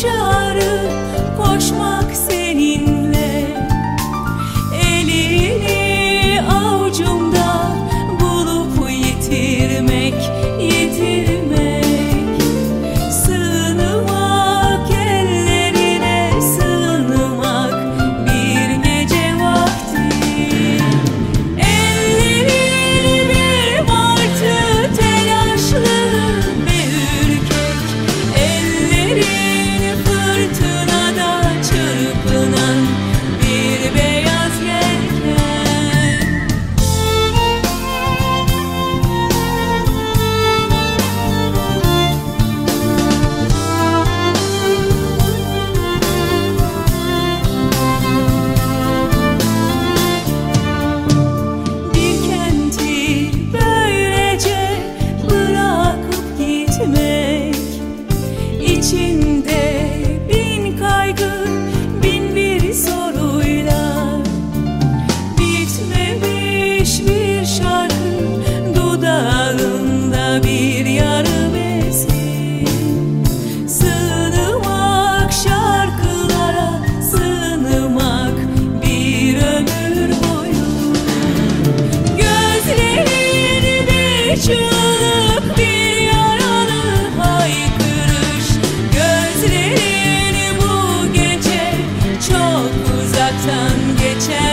çağrı geçer